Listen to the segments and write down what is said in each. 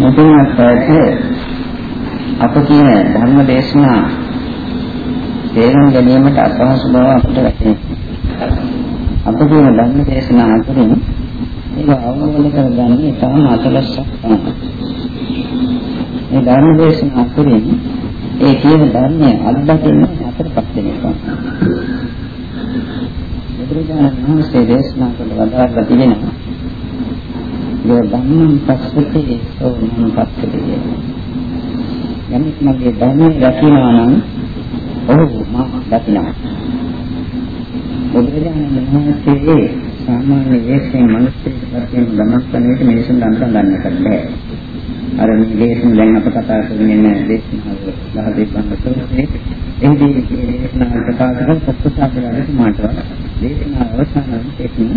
මුතුන්වත් අප කියන ධර්ම දේශනා තේරුම් ගැනීමට අපහසු බව අපට වැටහෙනවා. අප කියන ධර්ම දේශනා අතරින් ඒක අවබෝධ කරගන්නේ ඉතාම අතලස්සක් තමයි. මේ ධර්ම දේශනා අතරින් ඒ කියන ධර්මය අත්දකින්න හතරපත් දෙනවා. බුදුරජාණන් වහන්සේ දේශනා කළ වදාළා තිබෙනවා. යෝ ධම්මං පස්සති සෝ මං පස්සති යමෙක් මගේ ධර්මයේ රකින්නවා නම් ඔහු මා දකිනවා. බුදුරජාණන් වහන්සේ සාමාන්‍ය වේශයෙන් මිනිස්සුන්ට වශයෙන් ධම්මස්කණයට මිනිසුන් දන්සන් ගන්නට බෑ. අර මේ දේශන දැන් අප කතා කරන්නේ දේශනාව දහදේ පන්සලේ එහිදී මේ දේශනාව ප්‍රකාශ කරන සත්‍යසාරවලට මාතව දේශනාව අවසානයේ තේරුම්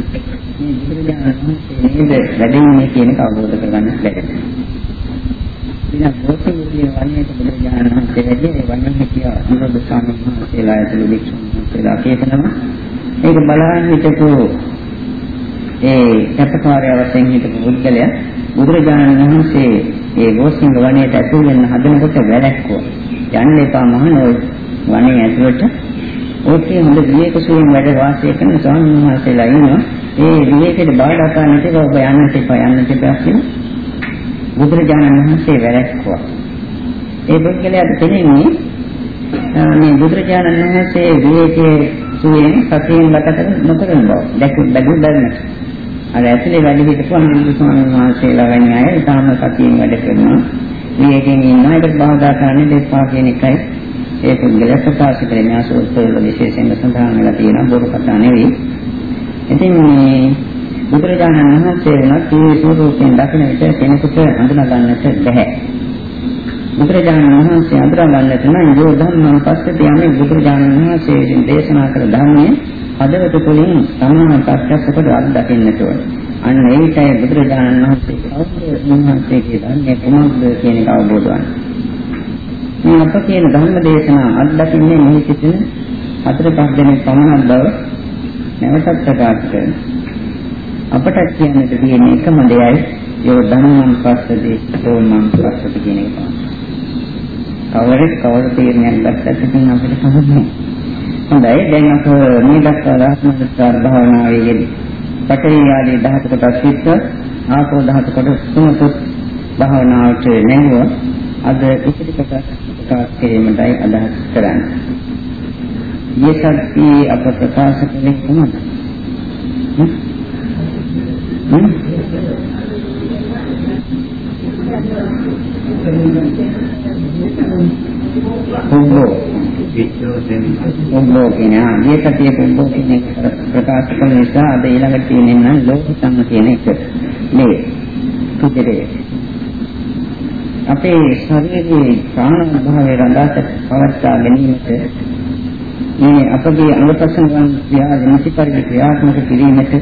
මේ බුදුරජාණන් වහන්සේ නේද වැඩින්නේ කියන කවබෝධ කරගන්න බැහැ. ඉතින් බෝසත්ගේ වණේට බුදුරජාණන් වහන්සේ වැඩි ඒ වණේ කිය අනුරුද්ධ ස්වාමීන් වහන්සේලා ඇතුළු වික්ෂුන් වහන්සේලා කියනවා ඒක බලන්න හිතපු ඒ කැපකාරය වශයෙන් හිටපු පුද්ගලයා බුදුරජාණන් වහන්සේ ඒ ගෝසිංග වනයේට ඇතුල් වෙන්න හදනකොට වැළැක්කුවා. යන්න එපා මහණෝ වනයේ ඇතුළට. ඕකේ හොඳ විවේක සුවයෙන් වැඩ වාසය කරන ස්වාමීන් වහන්සේලා ඉන්නවා. ඒ විවේකෙට බාධා කරන්නට ඔබ යන්නට එපා යන්නට එපා කියලා බුදුරජාණන් වහන්සේ වැළැක්කුවා. ඒ පුද්ගලයාට තේරෙන්නේ මේ බුදුරජාණන් වහන්සේ විවේකයේ සුවයෙන් සතියෙන් ගත කර නොකරන බව. දැක බැලු බැලන. අර ඇතුලේ වැඩ හිටපු අනුරුද්ධ ස්වාමීන් වහන්සේලා වැනි අය ඊටාම සතියෙන් වැඩ කරනවා. විවේකයෙන් ඉන්නවා. ඒකට බාධා කරන්නේ දෙපා කියන එකයි. ඒ පුද්ගලයා ප්‍රකාශ කරන්නේ අසෝත්වල විශේෂයෙන්ම සඳහන් වෙලා තියෙන බොරු කතා නෙවෙයි. ඉතින් මේ බුදුරජාණන් වහන්සේ වෙනත් මේ ස්වරූපයෙන් දකින විට කෙනෙකුට හඳුනා ගන්නට බැහැ. බුදුරජාණන් වහන්සේ අඳුරා ගන්නට නම් යෝ ධම්මං පස්සති යන්නේ බුදුරජාණන් වහන්සේ විසින් දේශනා කළ ධර්මයේ හදවත තුළින් සම්මා ප්‍රත්‍යක්ෂ කොට අත්දකින්නට ඕන. අන්න ඒකයි බුදුරජාණන් වහන්සේ කවුරුද උන්වහන්සේගේ ධර්මයේ කොහොමද කියන එක අවබෝධ වන්නේ. මේ අප කියන ධර්ම දේශනා අත්දකින්නේ මෙහි සිටින හතර පහ දෙනෙක් පමණක් බව නැවතත් ප්‍රකාශ කරනවා. අපට කියන්නට තියෙන එකම දෙයයි යෝ ධම්මං පස්සදී සෝමං පස්සති කියන එක. කවරෙක් කවර තීරණයක් ගත්තත් ඉතින් අපිට සමහරයි. හොඳයි දැන් අප මේ දක්වා රාත්මස්කාර භාවනාවේදී පඨවි ආදී ධාතු කොටස් විස්ස ආපෝ ධාතු කොටස් තුනත් භාවනාවට නැංගුව අද ඉතිරි කොටස් ප්‍රකාශ කිරීමටයි අදහස් කරන්නේ. මේ සත්‍ය අප ප්‍රකාශ කළේ කොහොමද? පුබ්බෝ. පුබ්බෝ කියන මේ සතිය පුබ්බෝ කියන එක ප්‍රකාශ කළ නිසා අද ඊළඟට තියෙන්නේ නම් ලෝකසම්ම කියන එක. මේ සුදේ අපේ ශරීරයේ ප්‍රාණ භාවයේ රඳා පවත්වා ගැනීමට මේ අපගේ අංගපසංගම් ක්‍රියා වෙනසි පරිදි ක්‍රියාත්මක කිරීමට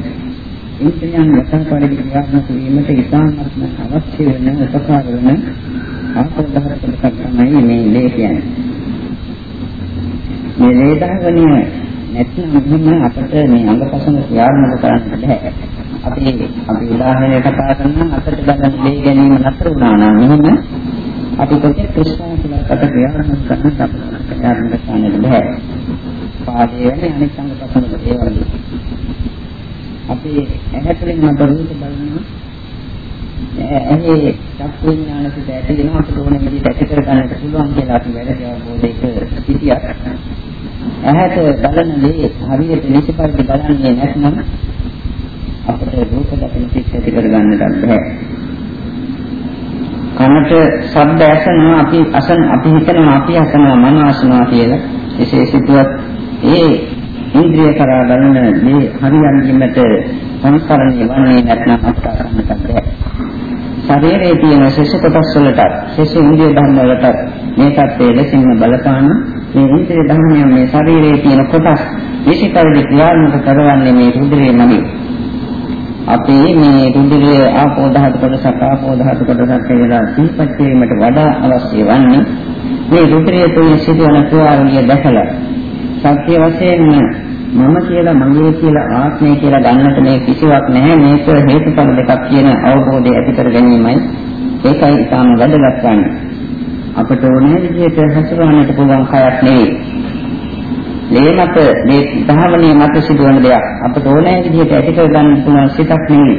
ඉන්ද්‍රියන් යථාපරිදි ක්‍රියාත්මක වීමට ඉතාමත්ම අවශ්‍ය වෙන උපකාර වෙන ආපදාර කොටසක් තමයි මේ ලේ කියන්නේ. මේ වේදාවණිය නැත්නම් මෙන්න අපිට මේ අංගපසංග ක්‍රියාත්මක කරන්න බෑ. අපි අපි උදාහරණයක් කතා කරනවා අතට ගන්න ලේ ගැනීම නතර වුණා නම් මෙහෙම අපි කොච්චර ක්‍රිස්තාන කියලා කට ක්‍රියාත්මක කරන්න අපිට ක්‍රියාත්මක කරන්න බෑ. පාදයේ වෙන අනිත් අංගපසංග ඒ වගේ අපි ඇහැතුලින් මත රූප බලනවා. ඇහි චක්කු විඥාන පිට ඇති වෙනවා. අපිට ඕනෙ විදිහට ඇති කර ගන්නට පුළුවන් කියලා අපි වැඩි අවබෝධයක සිටියක් ඇහැට බලන දේ හරියට නිසපරිදි බලන්නේ නැත්නම් අපිට රූප දකින සිත් ඇති කර ගන්නට බැහැ කනට ශබ්ද ඇසෙනවා අපි අසන අපි හිතනවා අපි අසනවා මන අසනවා කියලා එසේ සිටුවත් ඒ ඉන්ද්‍රිය කරා බලන මේ හරියන්ගිමට සංස්කරණය වන්නේ නැත්නම් අත්හරින්නට බැහැ. ශරීරයේ තියෙන ශේෂ කොටස් වලට ශේෂ ඉන්ද්‍රිය ධර්ම වලට මේ தත්ත්වයේ ලෙසින්ම බලපාන මේ ඉන්ද්‍රිය ධර්මයන් මේ ශරීරයේ තියෙන කොටස් විශේෂපරිදි ක්‍රියාත්මක කරවන්නේ මේ රුධිරයේ නමයි. අපි මේ රුධිරය ආපෝ ධාතු කොටසක් ආපෝ ධාතු කොටසක් කියලා සිහිපත් කිරීමට වඩා අවශ්‍ය වන්නේ මේ රුධිරය තුළ සිදුවන ක්‍රියාවලිය දැකලා සත්‍ය වශයෙන්ම මම කියලා මගේ කියලා ආත්මය කියලා ගන්නට මේ කිසිවක් නැහැ. මේක හේතුඵල දෙකක් කියන අවබෝධය ඇති කර ගැනීමයි ඒකයි ඊටම වැදගත් වන්නේ. අපට ඕනේ විදිහට හසුරවන්නට පුළුවන් කයක් නෙවෙයි. මේ මත මේ ධාවනයේ මත සිදුවන දෙයක් අපට ඕනේ විදිහට ඇති කර ගන්න පුළුවන් සිතක් නෙවෙයි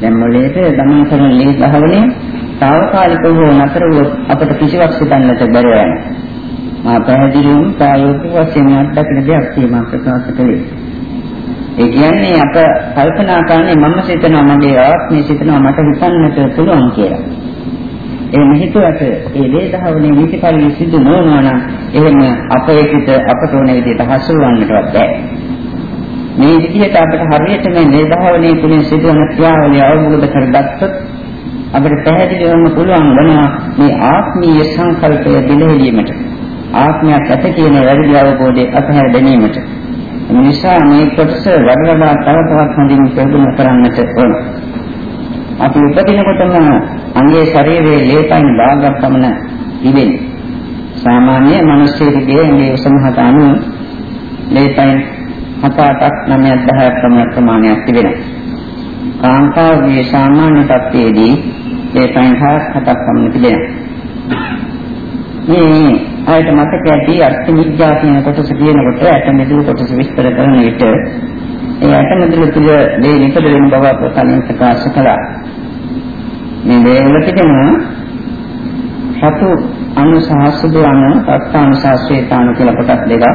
දැන් මොලේට දමන කරන ලේ ධාවනයේ తాවකාලිකව නතර වූ අපට කිසිවක් සිතන්නට බැරි වෙනවා මා පැහැදිලිවම ප්‍රායෝගික වශයෙන් අත්දකින දෙයක් තියෙනවා ප්‍රකාශ කළේ. ඒ කියන්නේ අප කල්පනා කරන්නේ මම සිතනවා මගේ ආත්මය සිතනවා මට හිතන්නට පුළුවන් කියලා. ඒ මෙහිතුවට ඒ වේදහවනේ නිතිපරිදි සිදු නොවනවා නම් එහෙම අපේ සිත අපට ඕන විදිහට හසුරවන්නටවත් බැහැ. මේ විදිහට අපිට හරියට මේ වේදහවනේ තුලින් සිදුවන ක්‍රියාවලිය අවබෝධ කරගත්තොත් අපිට පැහැදිලිවම පුළුවන් වෙනවා මේ ආත්මීය සංකල්පය දිලෙලීමට. ආත්මයක් ඇත කියන වැරදි අවබෝධය අතහැර ගැනීමට. නිසා මේ කොටස වඩවඩා තව තවත් හොඳින් ප්‍රගුණ කරන්නට ඕන. අපි උපදිනකොටම අංගේ ශරීරයේ ලේපයින් භාගයක් පමණ ඉවෙන්නේ. සාමාන්‍ය මිනිස්සුගේ මේ උසමහත අනුව ලේපයින් හත අටක් නවයක් දහයක් පමණ ප්‍රමාණයක් තිබෙනවා. කාන්තාවගේ සාමාන්‍ය තත්ත්වයේදී ලේපයින් හතක් පමණ තිබෙනවා. මේ ආයත මතක ඇති අර්ථ විද්‍යා කියන කොටස කියනකොට ඇට මෙදුළු කොටස විස්තර කරන විට ඒ ඇට මෙදුළු තුල මේ නිපද වෙන බව අප කලින් ප්‍රකාශ කළා. මේ දේවල තිබෙන සතු අනු සහ සුදු අනු රක්තානු සහ ශ්වේතානු කියලා කොටස් දෙකක්.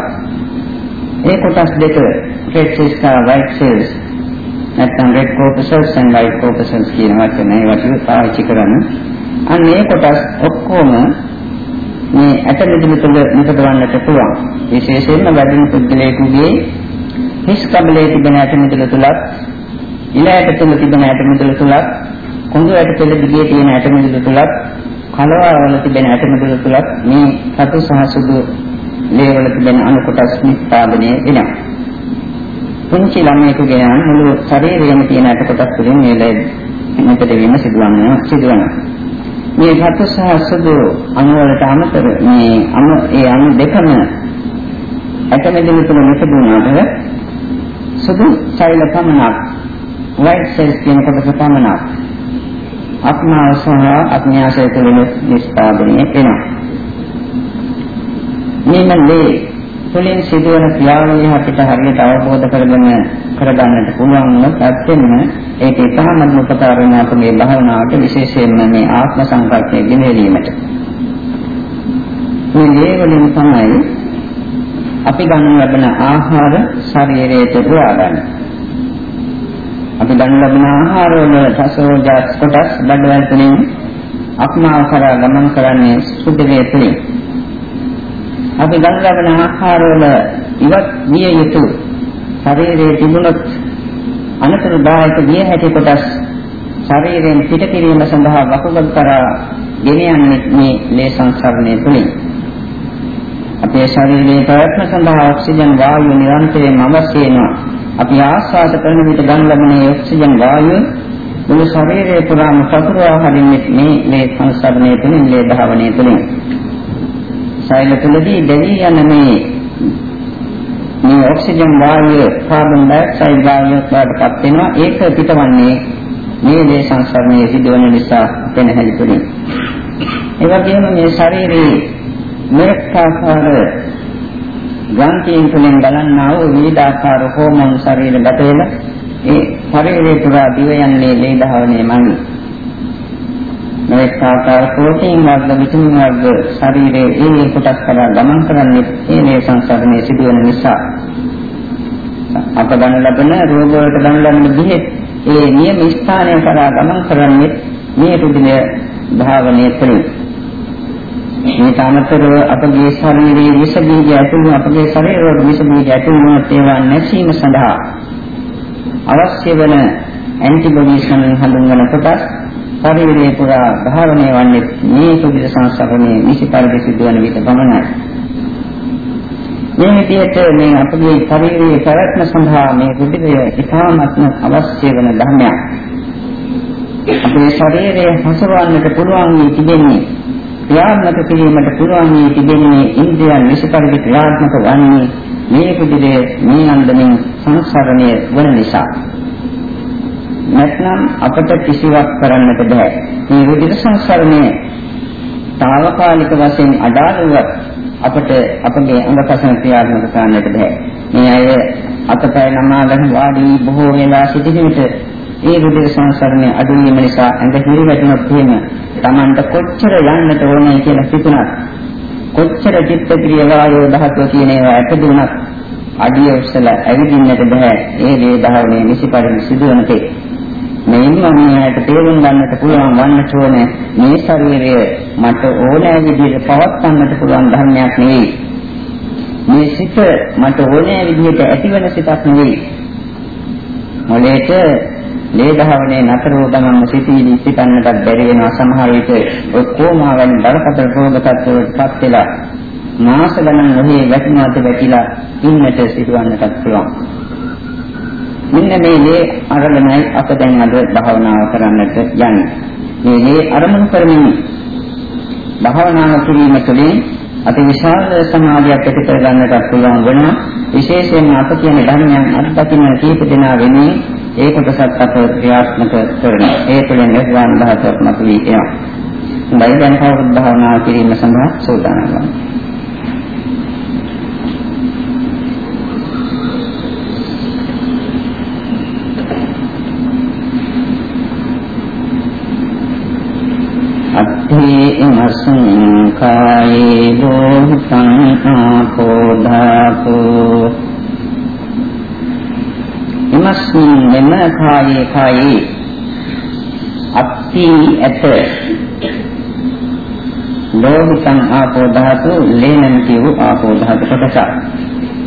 ඒ කොටස් දෙක red cells සහ white cells නැත්නම් red corpuscles and white corpuscles කියන වචනේ වටින පාවිච්චි කරන. අන්න ඒ කොටස් ඔක්කොම මේ ඇට මිදුළු තුළ නිපදවන්නට පුළුවන්. විශේෂයෙන්ම වැඩිම පුද්ගලයෙකුගේ හිස් කබලේ තිබෙන ඇට මිදුළු තුලත්, ඉල ඇට තුළ තිබෙන ඇට මිදුළු තුලත්, කුඳු ඇට තුළ දිගේ තියෙන ඇට මිදුළු තුලත්, කලවරවල තිබෙන ඇට මිදුළු තුලත් මේ සතු සහ සුදු ලේවල තිබෙන අණු කොටස් නිස්පාදනය වෙනවා. පුංචි ළමයෙකුගේ මුළු ශරීරයේම තියෙන ඇට කොටස් වලින් මේ ලේ මෙතට වීම සිදුවනවා සිදුවනවා. මේ රතු සහ සුදු අණු වලට අමතර මේ අණු ඒ අණු දෙකම ඇටමෙදින තුන මෙතනුනාට සුදු සෛල පමණක් white cells කියන කොටස පමණක් අත්මාව සහ අඥාසය තුළ නිස්පාදනය වෙනවා. මේ මල්ලේ තුළින් සිදුවන ක්‍රියාවලිය අපිට හරියට අවබෝධ කරගෙන කරගන්නට පුළුවන් වුණොත් ඇත්තෙන්ම ඒක ඉතාමත් උපකාර වෙන අපේ භාවනාවට විශේෂයෙන්ම මේ ආත්ම සංකල්පය ගෙනෙලීමට. මේ දේවලින් තමයි අපි ගන්න ලබන ආහාර ශරීරයට පුරාගන්න. අපි ගන්න ලබන ආහාර වල රසෝජස් කොටස් බඩවැල් තුලින් අක්මාව කරා ගමන් කරන්නේ සුද්ධියේ තුලින්. අපි ගන්න ලබන ආහාර වල ඉවත් විය යුතු ශරීරයේ තිබුණොත් අනතුරුදායක විය හැකි කොටස් ශරීරයෙන් පිට කිරීම සඳහා වකුගඩු කරා ගෙන යන්නේ මේ ලේ සංසරණය තුලින්. අපේ ශරීරයේ ප්‍රයත්න සඳහා ඔක්සිජන් වායුව නිරන්තරයෙන් අවශ්‍ය වෙනවා. අපි ආස්වාද කරන විට ගන්න ලබන ඔක්සිජන් වායුව මුළු ශරීරය පුරාම පතුරවා හරින්නේ මේ ලේ සංසරණය තුලින් ලේ ධාවනය තුලින්. සෛල තුලදී දැවි යන මේ මේ ඔක්සිජන් වායුව කාබන් ඩයොක්සයිඩ් වායුවට වඩපත් වෙනවා ඒක පිටවන්නේ මේ දේ සංසරණයේ සිදුවන නිසා වෙන හැලිතුලින් ඒ වගේම මේ ශරීරයේ මෙරක්කාකාර ග්‍රන්ථීන් තුළින් බලන්නා වූ විවිධාකාර හෝමෝන් ශරීරගත වෙලා ඒ ශරීරය පුරා දිව යන්නේ ලේ ධාවනයේ මඟින් මේ ආකාර ප්‍රෝටීන් වර්ග විටමින් වර්ග ශරීරයේ ඒ කොටස් කරා ගමන් කරන්නේ මේ මේ සංසරණයේ සිදුවන නිසා. අප ගන්න ලබන රෝග වලට ගන්න ලබන බෙහෙත් ඒ නියම ස්ථානය කරා ගමන් කරන්නේ මේ රුධිර භාවනයේ තුලින් මේ තමතරව අපගේ ශරීරයේ විස බීජ ඇතුළු අපගේ ශරීරවල විස බීජ ඇතුළු ඒවා නැසීම සඳහා අවශ්‍ය වන ඇන්ටිබොඩීස් හඳුන්වන කොටස් ශරීරයේ පුරා ධාරණය වන්නේ මේ සුද්ධ සංස්කරණයේ නිසි පරිදි සිදුවන විට පමණයි. මේ විදිහට මේ අපගේ ශරීරයේ පැවැත්ම සඳහා මේ රුධිරය ඉතාමත්ම අවශ්‍ය වෙන ධර්මයක්. අපේ ශරීරයේ හසුරවන්නට පුළුවන් වී තිබෙන්නේ ක්‍රියාත්මක කිරීමට පුළුවන් වී තිබෙන්නේ ඉන්ද්‍රියන් නිසි පරිදි ක්‍රියාත්මක වන්නේ මේ කුඩිලේ මේ අන්දමින් සංසරණය වන නිසා නැත්නම් අපට කිසිවක් කරන්නට බෑ. මේ විදිහට සංසරණය తాවකාලික වශයෙන් අඩාලුවක් අපට අපගේ අංගපසන ක්‍රියාත්මක කරන්නට බෑ. මේ අය අතපය නමාගෙන වාඩි බොහෝ වෙලා සිටින විට ඒ විදිහට සංසරණය අඩු වීම නිසා ඇඟ හිරි වැටුණොත් එහෙම Tamanට කොච්චර යන්නට ඕනේ කියලා හිතුණත් කොච්චර චිත්ත ක්‍රියා වායෝ ධාතුව කියන ඒවා ඇතුළුනත් අඩිය උස්සලා ඇවිදින්නට බෑ. ඒ වේ ධාවනයේ නිසිපරිදි සිදුවන තේ. මේන් මමයට තේරුම් ගන්නට පුළුවන් වන්නට ඕනේ මේ ශරීරය මට ඕනෑ විදිහට පවත්වන්නට පුළුවන් ධර්මයක් නෙවෙයි. මේ සිත මට ඕනෑ විදිහට ඇතිවන සිතක් නෙවෙයි. මොලේට ලේ දහවනේ නතර වූ ගමන්ම සිටීලි සිතන්නටත් බැරි වෙනවා සමහර විට ඔය කොමා වැනි බරපතල රෝග තත්ත්වයකටපත් වෙලා මාස ගණන් ඔහේ වැටෙනවාද වැටිලා ඉන්නට සිදුවන්නටත් පුළුවන්. මෙන්න මේ ලේ අරමුණයි අප දැන් අද භාවනාව කරන්නට යන්නේ. මේ ලේ අරමුණු කරමින් භාවනාව කිරීම තුළින් අති විශාල සමාධියක් ඇති කර ගන්නට පුළුවන් වෙනවා. විශේෂයෙන්ම අප කියන ධර්මයන් අත්දකින්න කීප දෙනා වෙන්නේ ඒ කොටසත් අප ක්‍රියාත්මක කරනවා. ඒ තුළින් නිර්වාණ ධාතුවක් මතුවී එනවා. හොඳයි දැන් කවුරුත් භාවනා කිරීම සඳහා සූදානම් වෙනවා. ඉමස්මින් කායේ බෝධං ආපෝ ධාතු ඉමස්මින් මෙම කායේ කායේ අත්ති ඇත. ලෝහිතං ආපෝ ධාතු ලේනන් කියු ආපෝ ධාතු කොටස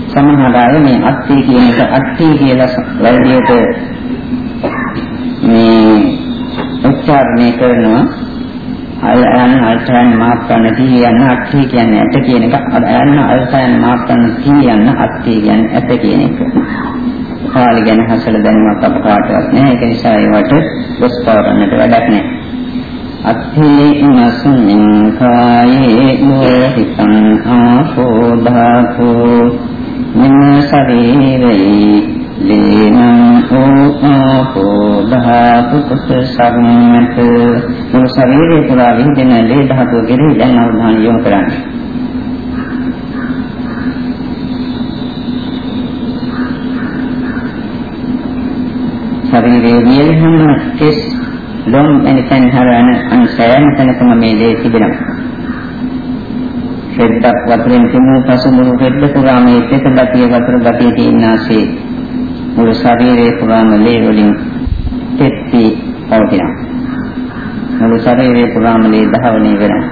සමහර අය මේ අත්ති කියන එක අත්ති කියලා වැඩියට මේ උච්චාරණය කරනවා. අය යන අල්සයන් මාප් කරන තී යන අත්ති කියන්නේ ඇත කියන එක. යන අල්සයන් මාප් කරන තී යන අත්ති කියන්නේ ඇත කියන එක. කාලය ගැන හසල දැනුමක් අප කාටවත් නැහැ. ඒක නිසා ඒවට දොස් පවරන්නට වැඩක් නැහැ. අත්ථි ඉනසුමින් කායේ මොහිතං ආපෝ ධාතෝ මින ශරීරේ ලේනං ඕපෝ ධාතු කුස සම්මත මුළු ශරීරය පුරා විහිදෙන ලේ ධාතුව කෙරෙහි දැන් අවධානය යොමු කරන්න. ශරීරයේ වියලහම කෙස් ලොම් එනිසන් හරන අන්සයන් තනකම මේ දේ තිබෙනවා. හෙද්දක් වතුරෙන් තිබුණු පසු මුළු හෙද්ද පුරා මේ තෙත ගතිය වතුර ගතිය තියෙනාසේ මුළු ශරීරයේ පුරාම ලේ වලින් තෙත්ටි පවතිනවා. මුළු ශරීරයේ පුරාම ලේ දහවණය වෙනවා.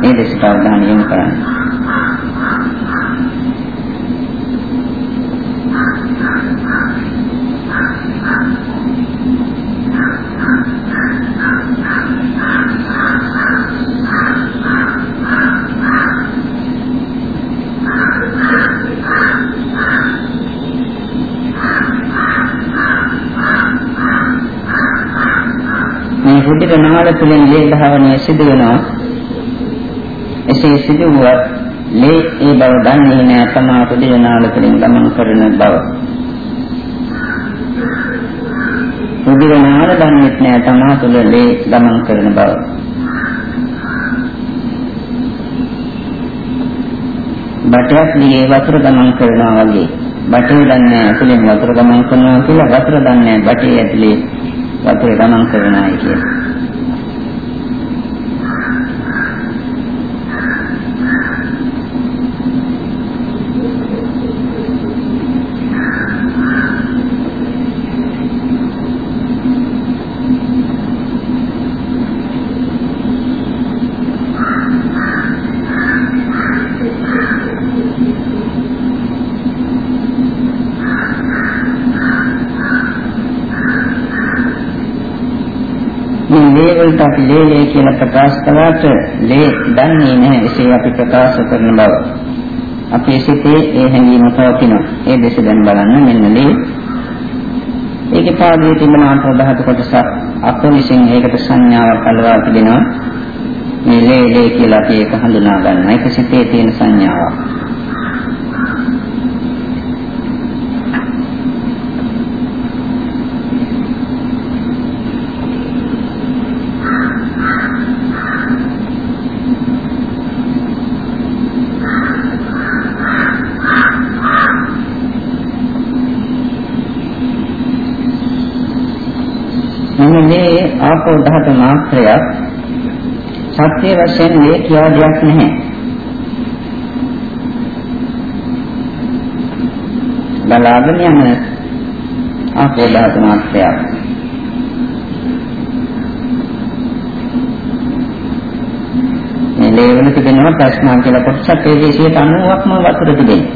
මේ දෙසට අවධානය යොමු කරන්න. රුධිර නාල තුලින් ලේ ධාවනය සිදු වෙනවා. එසේ සිදු වුවත් ලේ ඒ බව දන්නේ නැහැ තමා රුධිර නාල තුලින් ගමන් කරන බව. රුධිර නාල දන්නේ නැහැ තමා තුල ලේ ගමන් කරන බව. බටයක් දිගේ වතුර ගමන් කරනවා වගේ. බටේ දන්නේ ඇතුලෙන් වතුර ගමන් කරනවා කියලා වතුර දන්නේ බටේ ඇතුලේ වතුර ගමන් කරනවායි කියලා. වලට අපි ලේ ලේ කියලා ප්‍රකාශ කළාට ලේ දන්නේ නැහැ එසේ අපි ප්‍රකාශ කරන බව. අපේ සිතේ ඒ හැඟීම පවතිනවා. ඒ දෙස දැන් බලන්න මෙන්න ලේ. ඒකේ පාදයේ තිබෙන අන්තර්ධාතු කොටසක් අප විසින් ඒකට සංඥාවක් අලවා තිබෙනවා. මේ ලේ ලේ කියලා අපි ඒක හඳුනා ගන්නවා. ඒක සිතේ තියෙන සංඥාවක්. මේ ආපෝ ධාතු මාත්‍රයක් සත්‍ය වශයෙන් මේ කියා දෙයක් නැහැ. බලාගෙන යන ආපෝ ධාතු මාත්‍රයක්. මේ ලේවල තිබෙනවා ප්‍රශ්නා කියලා කොටසක් ඒ 90%ක්ම වතුර තිබෙනවා.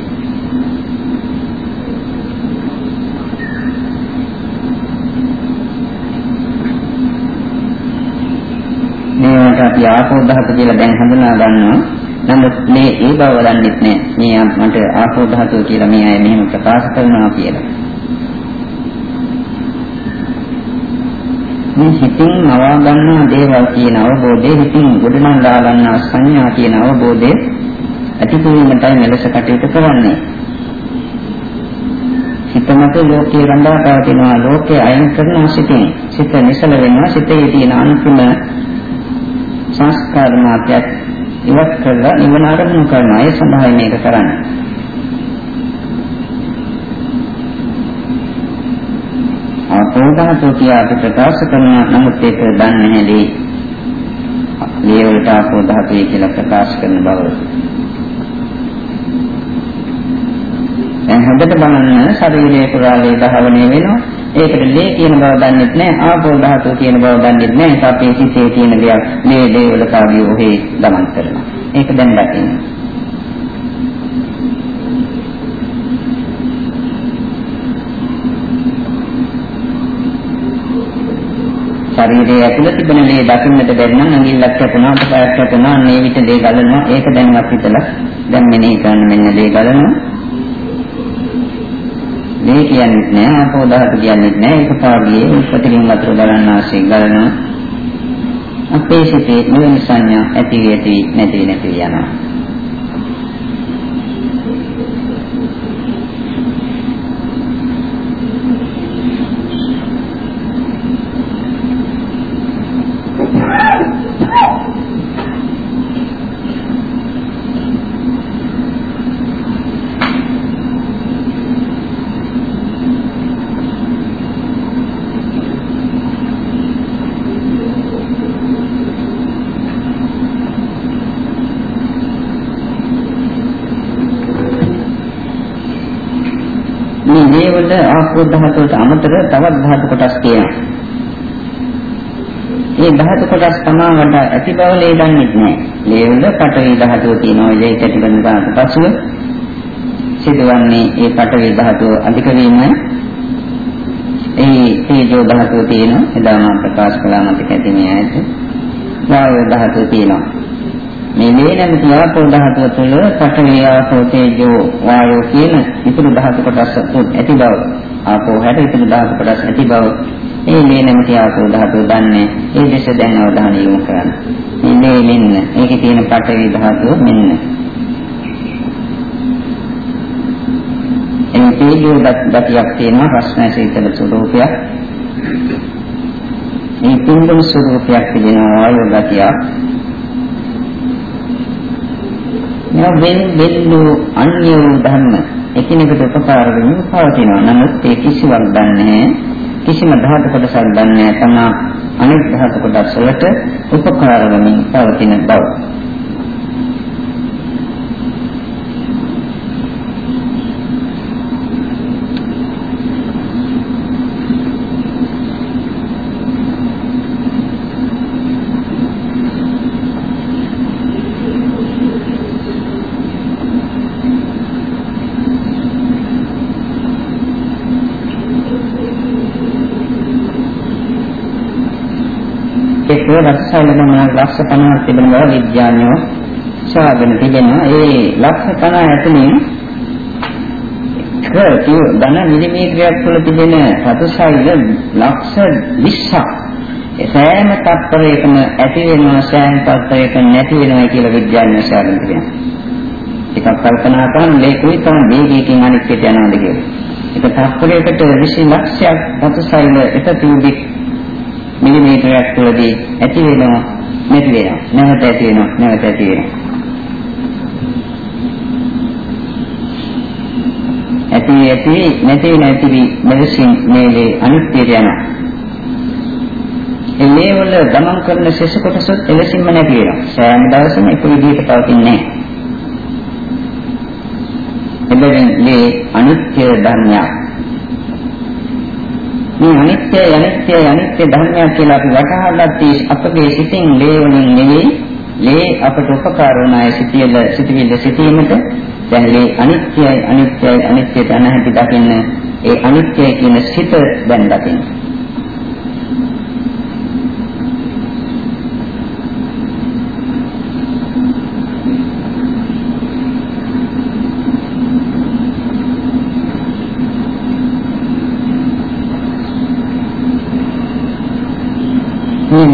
අපි ආපෝ ධාතු කියලා දැන් හඳුනා ගන්නවා. නමුත් මේ ඒ බව දන්නෙත් නෑ. මේ මට ආපෝ ධාතුව කියලා මේ අය මෙහෙම ප්‍රකාශ කරනවා කියලා. මේ හිතින් නවා ගන්නා දේවල් කියන අවබෝධය හිතින් ගොඩනංගා ගන්නා සංඥා කියන අවබෝධය ඇති කිරීමටයි මෙලෙස කටයුතු කරන්නේ. හිතමත ලෝකේ රඳා පවතිනවා ලෝකේ අයන් කරනවා සිතින් සිත නිසල වෙනවා සිතේ තියෙන අන්තිම සංස්කාර මාත්‍යයක් ඉවත් කරලා නිවන අරමුණු කරනවා. ඒ සඳහා මේක කරන්නේ. ආපෝධාතෝ කියා අපි ප්‍රකාශ කරන නමුත් ඒක දන්නේ නැහැදී. ලියවලට ආපෝධාතේ කියලා ප්‍රකාශ කරන බව. දැන් හොඳට බලන්න ශරීරයේ පුරාලේ දහවණේ වෙනවා. ඒකට ලේ කියන බව දන්නෙත් නැහැ ආපෝ ධාතුව කියන බව දන්නෙත් නැහැ ඒක අපේ සිතේ තියෙන දෙයක් මේ දේවල කාවිය ඔහේ ගමන් කරනවා. ඒක දැන් දකින්න. ශරීරයේ ඇතුළත තිබෙන ලේ දකින්නට බැරි නම් අඟිල්ලක් කැපුණා අපසාරයක් කැපුණා මේ විට ලේ ගලනවා. ඒක දැන්වත් හිතලා දැන් මෙනෙහි කරන්න මෙන්න ලේ ගලනවා. මේ කියන්නේ නෑ ආපෝ ධාතු කියන්නේ නෑ. ඒක පාගියේ උපතින් වතුර බලන්න ආශේ ගලනවා. අපේ සිතේ නුවණ සංඥා ඇති ඇති නැති නැති යනවා. ආපෝ ධාතුවට අමතර තවත් ධාතු කොටස් තියෙනවා. මේ ධාතු කොටස් තමාවට ඇති බව ලේදන්නේ නැහැ. ලේවල පඨවි ධාතුව තියෙනවා. ඒ කැටිබඳ ධාතු පසුව සිදුවන්නේ ඒ පඨවි ධාතුව අධික වීම ඒ තේජෝ ධාතුව තියෙනවා. එදා මම ප්‍රකාශ කළා මතක ඇති මේ ඇයිද? වායු ධාතුව තියෙනවා. මේ මේ නැමැති ආපෝ ධාතුව තුළ පඨවි ආපෝ තේජෝ වායෝ කියන ඉතුරු ධාතු කොටස් ඇති බව ආපෝ හැට ඉතුරු ධාතු කොටස් ඇති බව මේ මේ නැමැති ආපෝ ධාතුව දන්නේ ඒ දෙස දැන් අවධානය යොමු කරන්න. මේ මෙන්න ඒකේ තියෙන පඨවි ධාතුව මෙන්න. එන්නේ තේජෝ ධාතියක් තියෙනවා රස්නා සීතල ස්වરૂපයක්. මේ තුන්වෙනි ස්වરૂපයක් තිබෙනවා වායෝ ධාතියක්. නොබෙන් බෙල්ලු අන්‍ය ධර්ම එකිනෙකට උපකාර වෙමින් පවතිනවා. නමුත් ඒ කිසිවක් දන්නේ කිසිම ධාතු කොටසක් දන්නේ නැහැ. තමා අනෙක් ධාතු කොටස් වලට උපකාර වෙමින් පවතින බව. රසසයිල මොනවා ලක්ෂ 50ක් තිබෙන බව විද්‍යාඥයෝ සොයාගෙන තිබෙනවා. ඒ ලක්ෂ 50 ඇතුළේ කර්තිය ධන මිලිමීටරයක් තුළ තිබෙන රසසයිල ලක්ෂ 20ක් සෑම තත්පරයකම ඇති වෙනවා සෑම තත්පරයක නැති වෙනවා කියලා විද්‍යාඥයෝ සොයාගෙන තිබෙනවා. එකක් කල්පනා කරන මේකුයි තමයි වේගයකින් අනිත්‍යයට යනවාද කියලා. එක තත්පරයකට 20 ලක්ෂයක් රසසයිල එක තියුබික් මිලිමීටරයක් තුළදී ඇති වෙනවා නැති වෙනවා නැවත ඇති වෙනවා නැවත ඇති වෙනවා ඇති ඇති නැති නැති මෙලෙසින් මේලේ අනිත්‍යය යනවා ඒ මේ වල ගමන් කරන සෙස කොටස එලෙසින්ම නැති වෙනවා. සෑම දවසම එක විදිහට පවතින්නේ නැහැ. එබැවින් මේ අනිත්‍ය ධර්මයක්. මේ අනිත්‍ය අනිත්‍ය අනිත්‍ය ධර්මයක් කියලා අපි වටහා ගත්තී අපගේ සිතින් ලේවලින් නෙවෙයි. ලේ අපට උපකාර වන අය සිටියල සිටිවිල්ල සිටීමට. දැන් මේ අනිත්‍යයි අනිත්‍යයි අනිත්‍යයට අනහැටි දකින්න ඒ අනිත්‍යයි කියන සිත දැන් දකින්න.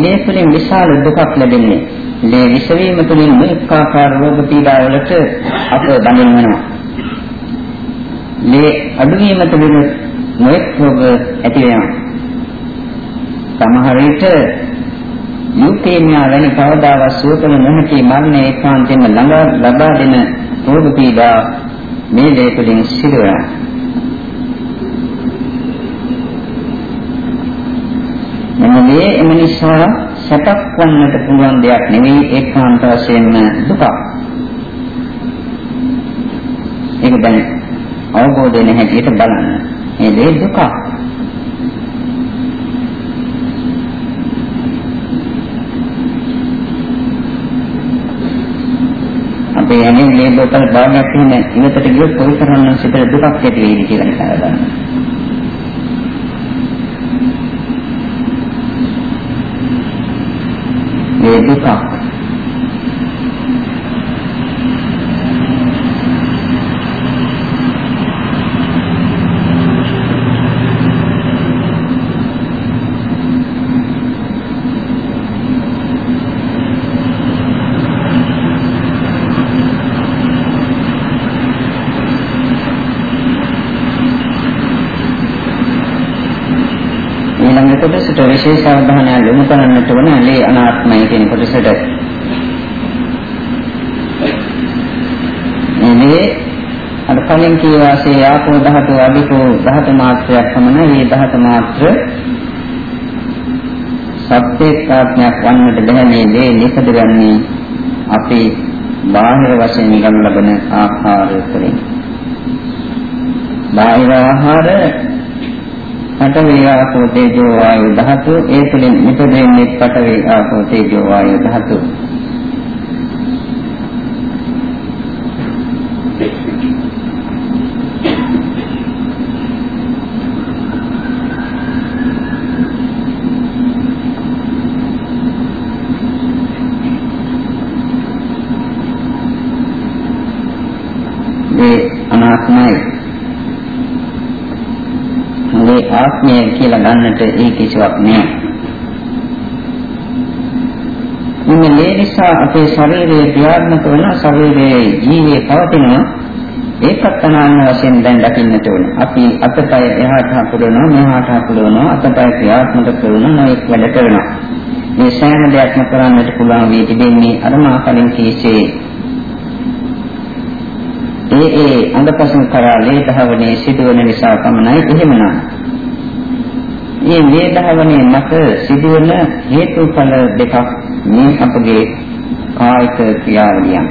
මේ ලේ තුළින් විශාල දුකක් ලැබෙන්නේ. ලේ විසවීම තුළින් මේක ආකාර රෝග පීඩා වලට අප බඳින් වෙනවා. ලේ අඩුවීම තුළින් නොඑක් රෝග ඇති වෙනවා. සමහර විට යුකේමියා වැනි කවදාවත් සුවකල නොහැකි මරණය ඒකාන්තයෙන්ම ළඟ ලබා දෙන රෝග පීඩා මේ ලේ තුළින් සිදු වෙනවා. මෙන්න මේ එම නිසා සැපක් වන්නට පුළුවන් දෙයක් නෙවෙයි ඒකාන්ත වශයෙන්ම දුකක්. ඒක දැන් අවබෝධ වෙන හැටියට බලන්න. මේ දේ දුකක්. අපේ යන්නේ මේ බෝතල් භාගයක් තියෙන ඉවතට ගියොත් කොයිතරම් සිතට දුකක් ඇති වෙයිද කියලා හිතා ගන්න. ඒ දුක කොටසට විශේෂ අවධානය යොමු කරන්නට වන ලේ අනාත්මය කියන කොටසට. මේ අර කලින් කී වාසේ ආපෝ ධාතු අධිකෝ ධාතු මාත්‍රයක් පමණ මේ ධාතු මාත්‍ර සත්‍යකාත්මයක් වන්නට බැහැ මේ දේ නිසදවන්නේ අපි බාහිර වශයෙන් ගන්න ලබන ආහාර වලින් බාහිර ආහාර පඨවි ආපෝ තේජෝ වායු ධාතු ඒ තුලින් නිපදෙන්නේ පඨවි ආපෝ තේජෝ වායු ධාතු. කියලා ගන්නට ඒ කිසිවක් නෑ. මෙන්න මේ නිසා අපේ ශරීරයේ ක්‍රියාත්මක වන ශරීරයේ ජීවේ පවතින ඒකත් අනාන්න වශයෙන් දැන් දකින්නට ඕන. අපි අතපය එහාට හකුලනවා මෙහාට හකුලනවා අතපය ක්‍රියාත්මක කරන නොඑක් වැඩ කරනවා. මේ සෑම දෙයක්ම කරන්නට පුළුවන් වී තිබෙන්නේ අර මා කලින් කීසේ ඒ ඒ අංගපසන් කරා ලේ දහවනේ සිදුවන නිසා පමණයි එහෙමනම් මේ වේදනාවනේ මත සිදුවන හේතුඵල දෙකක් මේ අපගේ කායික ක්‍රියාවලියන්.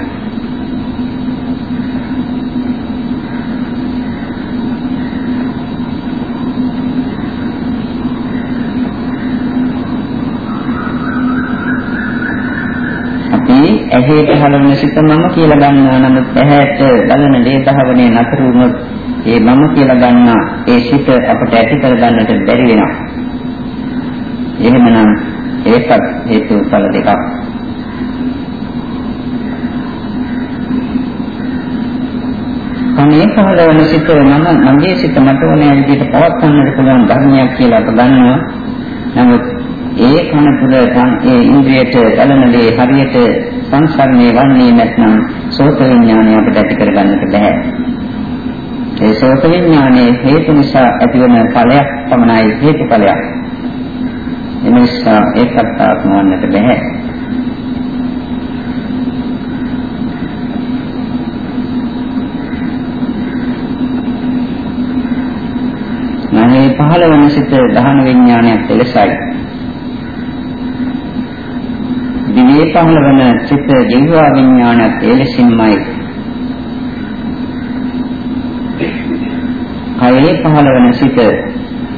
අපි ඇහි පහළවන සිත මම කියලා ගන්නවා නමුත් ඇහැට බලන දේ දහවනේ නතර වුණොත් ඒ මම කියලා ගන්නා ඒ සිත අපට ඇති කර ගන්නට බැරි වෙනවා. එහෙමනම් ඒකත් හේතුඵල දෙකක්. කනේ පහළ වෙන සිත මම මගේ සිත මට ඕනෑ විදිහට පවත්වන්නට පුළුවන් ධර්මයක් කියලා අප ගන්නවා. නමුත් ඒ කන තුළ ඒ ඉන්ද්‍රියට බලන දේ හරියට සංසරණේ වන්නේ නැත්නම් සෝත විඥානය අපිට ඇති කරගන්නට බැහැ. ඒ සෝත විඥානයේ හේතු නිසා ඇතිවන ඵලයක් පමණයි හේතුඵලයක්. එනිසා ඒකත් ආත්ම වන්නට බෑ. මේ පහළ වන සිත දහන විඥානයක් ලෙසයි. දිවේ පහළවන චිත්ත ජීවා විඥානත් එලෙසින්මයි කයේ පහළවන සිත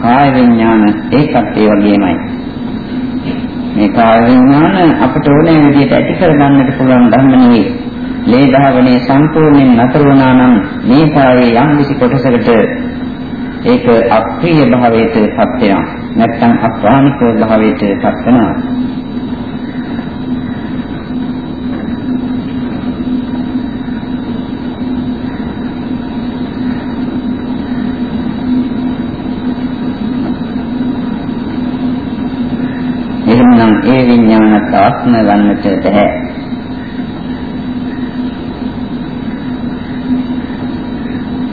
කාය විඥාන ඒකත් ඒ වගේමයි. මේ කාය විඥාන අපට ඕනෑ විදිහට ඇති කරගන්නට පුළුවන් ධර්ම නෙවෙයි. ලේ ධාවනේ සම්පූර්ණයෙන් නතර වුණා නම් මේ කායේ යම් කිසි කොටසකට ඒක අප්‍රිය භාවයට පත් වෙනවා. නැත්නම් අප්‍රාණික භාවයට පත් වෙනවා එහෙමනම් ඒ විඥානත් ආත්ම වන්නට බැහැ.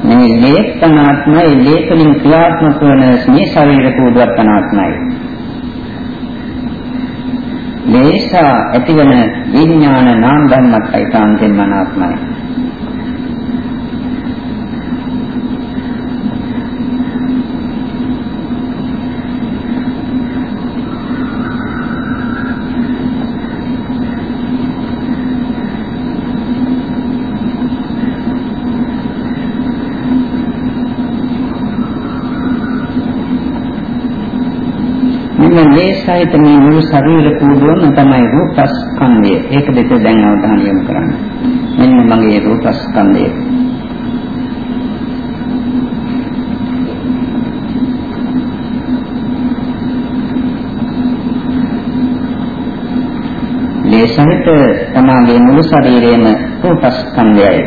මේ ලේඛනාත්මයි ලේඛනින් ක්‍රියාත්මක වන මේ ශරීර කෝඩුවක් අනාත්මයි. මේසා ඇතිවන විඥාන නාම ධර්මත් ඒකාන්තයෙන්ම අනාත්මයි. මේ සහිත මේ මුළු ශරීර කූඩුවම තමයි රූපස්කන්ධය. ඒක දෙක දැන් අවධානය යොමු කරන්න. මෙන්න මගේ රූපස්කන්ධය. මේ සහිත තමාගේ මුළු ශරීරයේම රූපස්කන්ධයයි.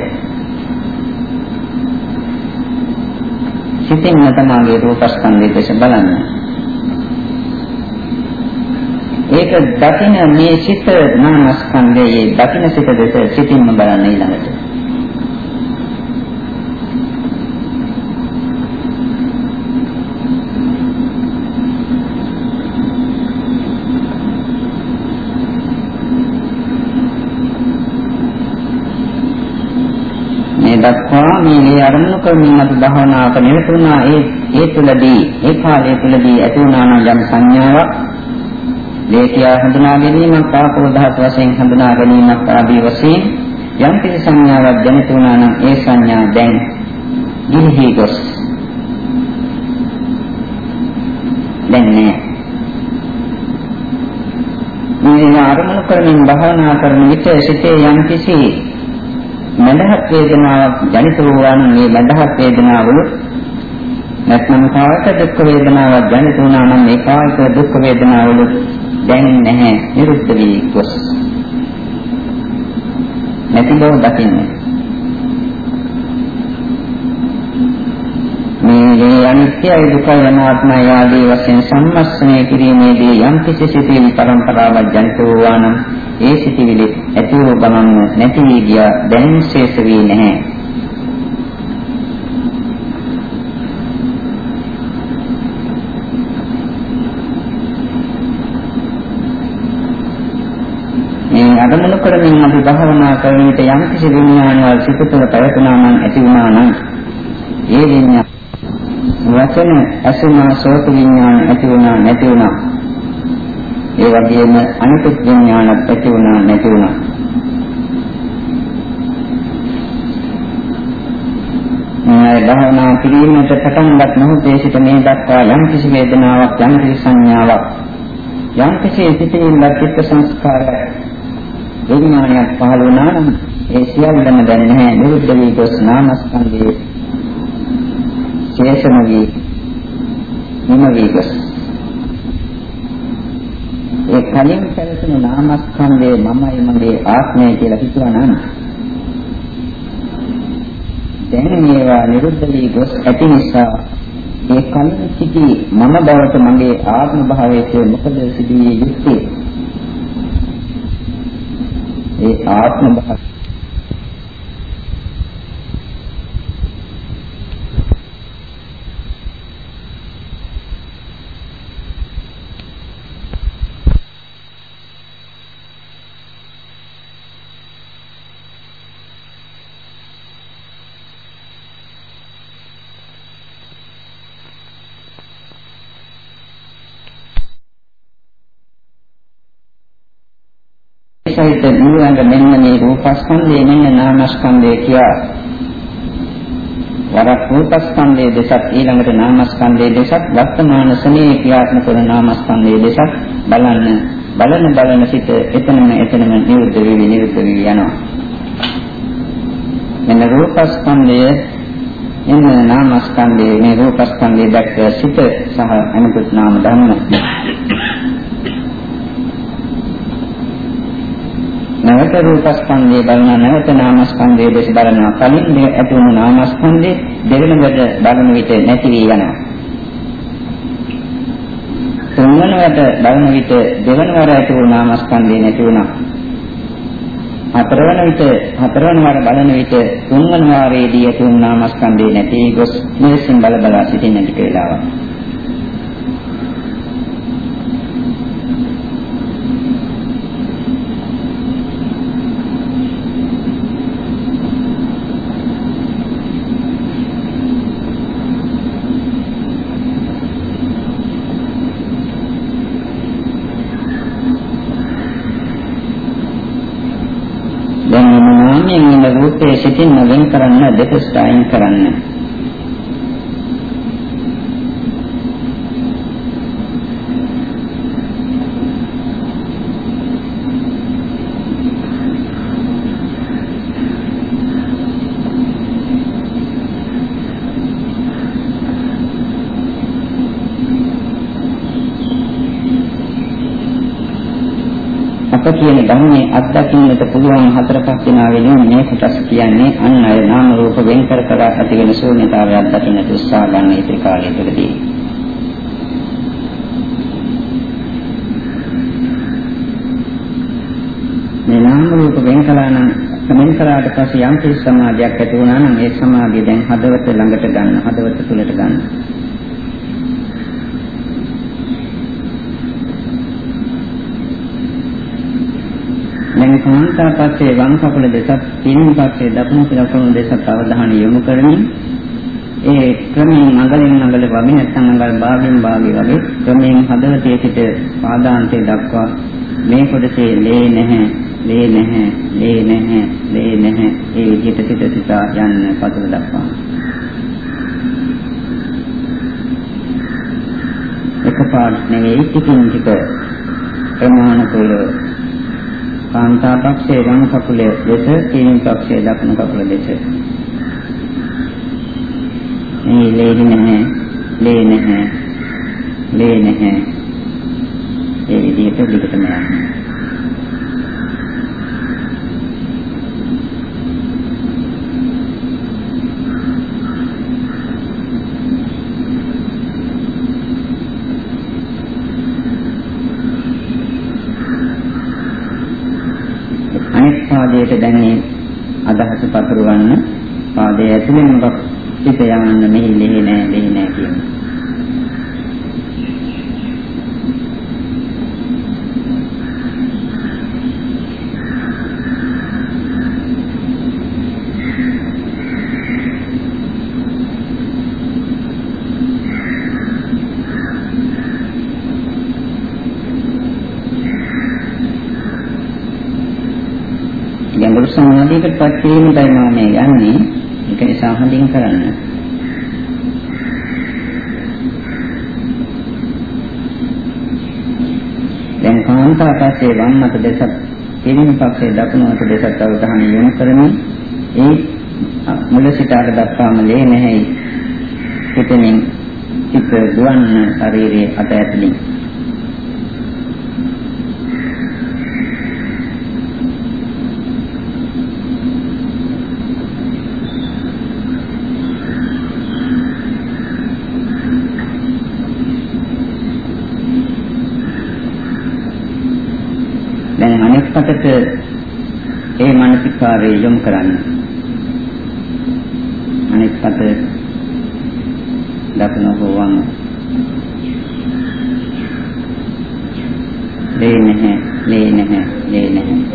සිතින්ම තමාගේ රූපස්කන්ධය දැස බලන්න. ඒක දකින මේ සිත නාමස්කන්ධයේ දකින සිත දෙස සිතින්ම බලන්න ඊළඟට. මේ දක්වා මේ අරමුණු කරමින් අපි භවනාක නිරතුණා ඒ ඒ තුලදී ඒ කාලය තුලදී ඇති වුණා නම් යම් සංඥාවක් දේකියා හඳුනා ගැනීමක් ආපෝ දහස් වශයෙන් හඳුනා ගැනීමක් ආදී වශයෙන් යම් කිසි සංඥාවක් දැනිට වුණා නම් ඒ සංඥා දැන් ගිහි ගොස්. දැන් නෑ. මේ ආරමුණු කරමින් භාවනා කරන විට සිතේ යම් කිසි මඳහත් වේදනාවක් ජනිත වූවා නම් මේ මඳහත් වේදනාවල නැත්නම් කායික දුක් වේදනාවක් ජනිත වුණා නම් මේ කායික දුක් වේදනාවල දැන් නැහැ. නිරුද්ධ වී ගොස්. නැති බව දකින්න. මේ අනිත්‍යයි දුකයි අනාත්මයි ආදී වශයෙන් සම්මස්නය කිරීමේදී යම් කිසි සිතිවිලි පරම්පරාවක් ජනිත වූවා නම් ඒ සිතිවිලි ඇති වූ ගමන් නැති වී ගියා. දැන් ශේෂ වී නැහැ අරමුණු කරමින් අපි භාවනා කරන විට යම් කිසි විඥානවල සිත තුළ පැවතුනා නම් ඇති වුණා නම් ඒ විඥාන වචන අසුනා සෝත විඥාන ඇති වුණා නැති වුණා. ඒ වගේම අනිකුත් විඥානත් ඇති වුණා නැති වුණා. මේ භාවනා කිරීමට පටන් ගන්න මොහොතේ සිට මේ දක්වා යම් කිසි වේදනාවක් යම් කිසි සංඥාවක් යම් කිසි සිතිවිල්ලක් චිත්ත සංස්කාරයක් විඥානයක් පහළ වුණා නම් ඒ සියල්ලම දැන් නැහැ. නිරුද්ධ වී ගොස් නාමස්කන්ධයේ ශේෂම වී නිම වී ගොස්. ඒ කලින් පැවතුණු නාමස්කන්ධයේ මමයි මගේ ආත්මය කියලා හිතුවා නම් දැන් මේවා නිරුද්ධ වී ගොස් ඇති නිසා ඒ කලින් සිටි මම බවට මගේ ආත්ම භාවයේ මොකද සිදුවේ යුත්තේ? ඒ ආත්ම භාව සහිත මුලඟ මෙන්න මේ රූපස්කන්ධය මෙන්න නාමස්කන්ධය කියා. වරක් රූපස්කන්ධයේ දෙසක් ඊළඟට නාමස්කන්ධයේ දෙසක් වර්තමාන සමයේ ක්‍රියාත්මක වන නාමස්කන්ධයේ දෙසක් බලන්න. බලන බලන සිට එතනම එතනම නිරුද්ධ වෙවි නිරුද්ධ වෙවි යනවා. මෙන්න රූපස්කන්ධය එන්න නාමස්කන්ධයේ මේ රූපස්කන්ධය දැක්ක සිට සහ අනිකුත් නාම ධර්ම. නැවත රූපස්කන්ධය බලන නැවත නාමස්කන්ධය දෙස බලනවා. කලින් මේ ඇති වුණු නාමස්කන්ධය දෙවෙනි වට බලන විට නැති වී යනවා. තුන්වන වට බලන විට දෙවන වර ඇති වුණු නාමස්කන්ධය නැති වුණා. හතරවන විට හතරවන වර බලන විට තුන්වන වාරයේදී ඇති වුණු නාමස්කන්ධය නැති ගොස් මෙලෙසින් බල බල සිටින ටික වේලාවක්. රූපයේ සිටින් වෙන් කරන්න දෙපසට අයින් කරන්න. අප කියන ධර්මයේ අත්දකින්නට පුළුවන් හතර පහ දෙනා වෙනුවෙන් මේ කොටස් කියන්නේ අන් අය නාම රූප වෙන් කර කර ඇති වෙන ශූන්‍යතාවය අත්දකින්නට උත්සාහ ගන්න ඉතිරි කාලය තුළදී. මේ නාම රූප වෙන් කළා නම් වෙන් කළාට පස්සේ යම් කිසි සමාධියක් ඇති වුණා නම් ඒ සමාධිය දැන් හදවත ළඟට ගන්න, හදවත තුළට ගන්න. කාන්තාපස්සේ වම් කකුල දෙසත් පින් පස්සේ දකුණු කකුල දෙසත් අවධානය යොමු කරමින් ඒ ක්‍රමයෙන් අඟලින් අඟල වගේ නැත්නම් අඟල් භාගයෙන් භාගය වගේ ක්‍රමයෙන් හදවතේ සිට පාදාන්තයේ දක්වා මේ කොටසේ ලේ නැහැ ලේ නැහැ ලේ නැහැ ලේ නැහැ ඒ විදිහට සිට සිට යන්න පතුල දක්වා එකපාරට නෙවෙයි ටිකින් ටික ප්‍රමාණ තුළ කාන්තා පක්ෂයේ වම් කකුලේ දෙස තීන පක්ෂයේ දකුණු කකුල දෙස. මේ ලේ නැහැ ලේ නැහැ ලේ නැහැ. ඒ විදිහට දිගටම යනවා පාදයට දැනේ අදහස පතුරවන්න පාදයේ ඇතුලෙන් පිට යන්න මෙහි ලෙහෙ නෑ ලෙහෙ නෑ කියනවා. සමාධියකටපත් කිරීමටයි මම මේ යන්නේ. ඒක නිසා හොඳින් කරන්න. දැන් කාන්තාපස්සේ වම් අත දෙසත් පිරිමි පක්ෂයේ දකුණු අත දෙසත් අවධානය යොමු කරමින් ඒ මුල සිට අර දක්වාම ලේ නැහැ හිතෙනින් චිත්ත දුවන්න ශරීරයේ අත ඇතුලින් පැත්තට ඒ මානසිකාරය යොමු කරන්න. අනෙක් පැත්ත දකුණ හොවම. ලේ නැහැ, ලේ නැහැ, ලේ නැහැ.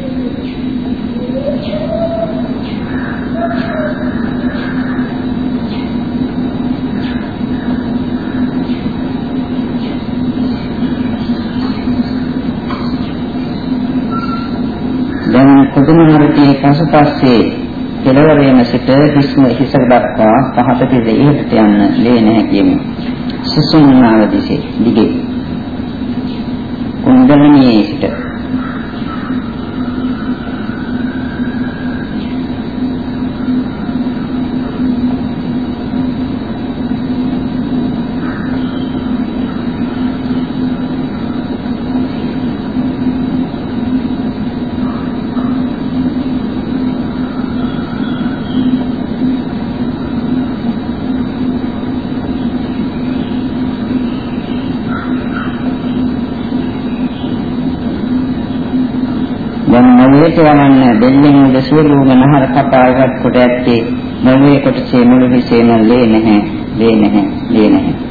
සුදුමාරතියේ පසුපස්සේ කෙළවරේම සිට හිස්ම හිස දක්වා පහත පිට ඉහළට යන්න ලේ නැහැ කියමු. සුසුම්නාව දිසේ දිගේ කුණ්ඩලනියේ සිට මොළයට යවන්න දෙල්ලෙන් උද සියලුම නහර කපාවකට කොට ඇත්තේ මොළයේ කොටසේ මුළු හිසේම ලේ නැහැ ලේ නැහැ ලේ නැහැ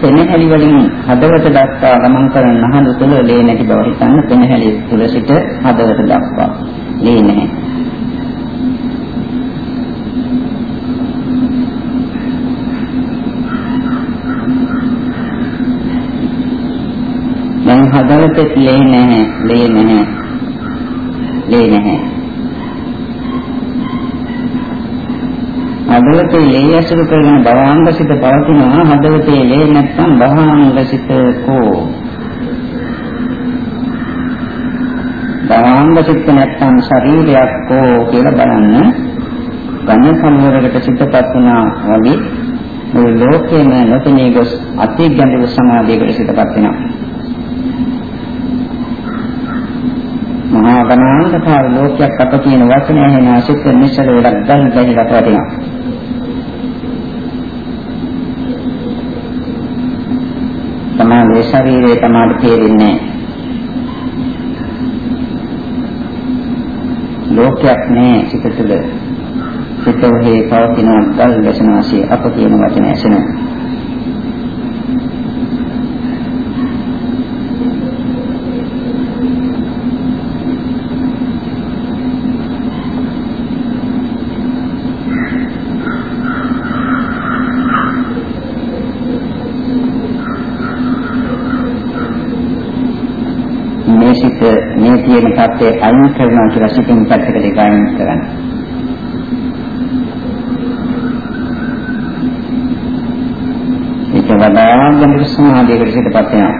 පෙනහැලි වලින් හදවත දක්වා ගමන් කරන නහඳු තුළ ලේ නැති බව හිතන්න පෙනහැලි තුළ සිට හදවත දක්වා ලේ නැහැ. දැන් හදවතේ ලේ නැහැ, ලේ නැහැ. ලේ නැහැ. හදවතේ ලේ ඇසුරු කරන භවාංගසිත පවතිනවා හදවතේ ලේ නැත්නම් භවාංගසිත කෝ. භවාංගසිත නැත්නම් ශරීරයක් කෝ කියලා බලන්න. ගන්න සම්මෝරකට සිතපත් වුණා වගේ මේ ලෝකේම නොතෙනී ගොස් අති ගැඹුරු සමාධියකට සිතපත් වෙනවා. මහා ගණාන්තකාර ලෝකයක් අප කියන වචනය ඇහෙන සිත් නිසල වලක් ගල් ගහිලා පවතිනවා තමාගේ ශරීරය තමාට තේරෙන්නේ. ලෝකයක් නෑ සිත තුළ. සිත ඔහේ පවතින ගල් ගැසෙන වාසිය අප කියන වචන ඇසෙනවා. කියන தත්ත්වය අයින් කරනවා කියලා සිතින් පැත්තකට ගායන කරන්න. ඒක වඩා ගැඹුරු සමාධියකට සිටපත් වෙනවා.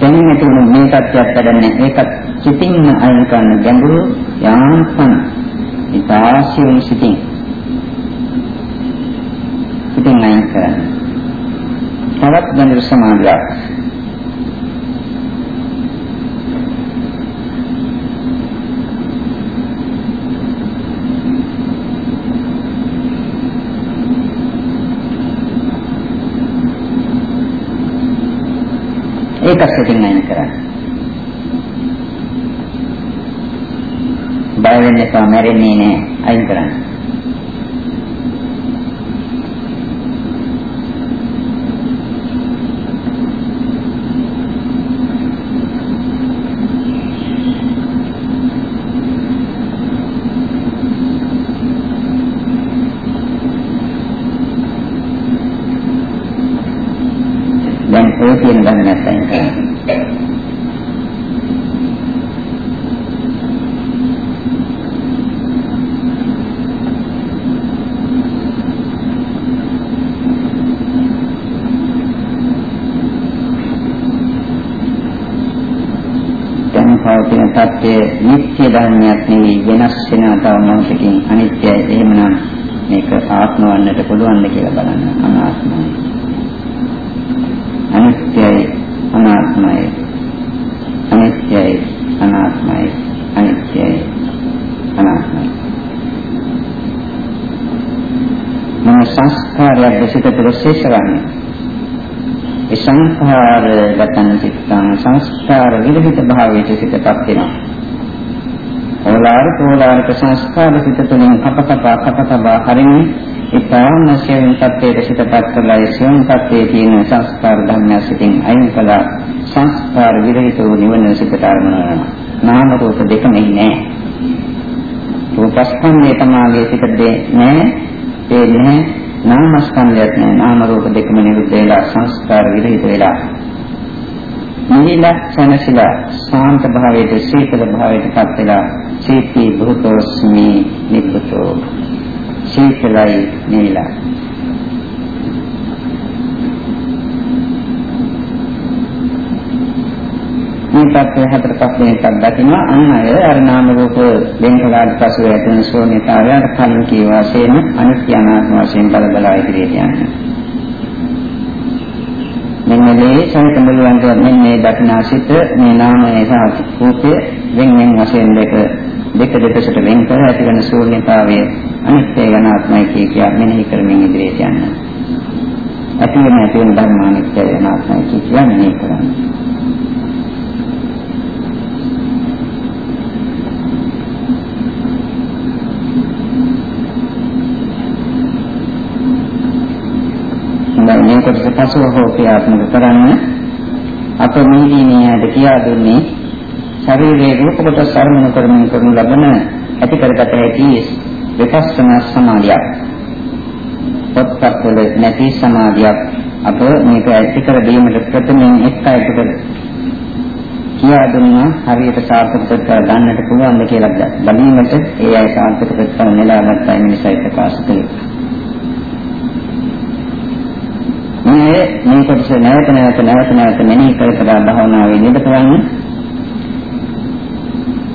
දැනෙන තුන මේ තත්ත්වයක් වැඩන්නේ ඒකත් සිතින්ම අයින් කරන ගැඹුරු යාන්තම් ඉතාසියුම් සිතින් සිතින් අයින් කරන තවත් ගැඹුරු සමාධියක් ඒක සිතින් අයින් කරන්නේ බය වෙන්න එපා මැරෙන්නේ නෑ අයින් කරන්න. දැන් ඔය කියන ධර්මයක් අයින් කරන්න. පවතින தත්ත්වය නිත්‍ය ධර්මයක් නෙවෙයි වෙනස් වෙන තව මොහොතකින් අනිත්‍යයි. එහෙමනම් මේක ආත්ම වන්නට පුළුවන්ද කියලා බලන්න. අනාත්මයි. අනිත්‍යයි අනාත්මයි. අනිත්‍යයි අනාත්මයි. අනිත්‍යයි අනාත්මයි. මොන සංස්කාරයක්ද සිත තුළ ශේෂවන්නේ. ඒ සංස්කාර ගතන චිත්තං සංස්කාර විරහිත භාවයට සිතපත් වෙනවා. ඕලාරික ඕලාරික සංස්කාර සිත තුළින් අපකපා කපකපා හරිනේ ඉතාම සියුම් තත්ත්වයට සිතපත් කරලා ඒ සියුම් තත්ත්වයේ තියෙන සංස්කාර ධර්මයන් සිටින් අයින් කළා සංස්කාර විරහිත වූ නිවන සිතට අරමුණ වෙනවා. නාම රූප දෙකම ඉන්නේ රූපස්කන්ධය තමයි සිතේ නෑ ඒ නෑ නාමස්කන්ධයත් නෑ නාම රූප දෙකම නිරුද්ධ වෙලා සංස්කාර විරහිත වෙලා නිහිලා සනසිලා ශාන්ත භාවයට සීතල භාවයට පත් වෙලා සීති භූතෝස්මි නිබ්බතෝ. සීතලයි නිහිලා මේ තත්ත්වය හතර පහ දෙනෙක් දකිනවා. අන්න අය අර නාම රූප වෙන් කළාට පසු ඇතිවන ශූන්‍යතාවය අර කලින් කී වශයෙන් අනිත්‍ය අනාත්ම වශයෙන් බල බලා ඉදිරියට යන්නේ. මෙන්න මේ සංකම්බලවන්ත මෙන්න මේ දක්නාසිත මේ නාමය සහ රූපය වෙන වෙන වශයෙන් දෙක දෙක දෙකකට වෙන් කර ඇතිවන ශූන්‍යතාවය අනිත්‍ය අනාත්මයි කිය කියා මෙනෙහි කරමින් ඉදිරියට යනවා. ඇති වෙන ඇති වෙන ධර්මානිත්‍ය අනාත්මයි කිය කියා මෙනෙහි කරන්නේ. මේ කොටස පසුව හෝ ක්‍රියාත්මක කරන්න අප මෙහිදී නියද කියා දුන්නේ ශරීරයේ රූප කොටස අරමුණු කරමින් කරනු ලබන ඇති කරගත හැකි විපස්සනා සමාධියක්. පොත්පත්වල නැති සමාධියක් අප මේක ඇති කර දීමට ප්‍රථමයෙන් එක් අයකට කියා දුන්නා හරියට සාර්ථක කර ගන්නට පුළුවන්ද කියලා බැලීමට ඒ අය සාර්ථක කර නෙලාගත්තා මිනිසයි ප්‍රකාශ කළේ. මේ මේ කොටස නැවත නැවත නැවත නැවත මෙනෙහි කර කර භාවනාවේ නිරත වන්න.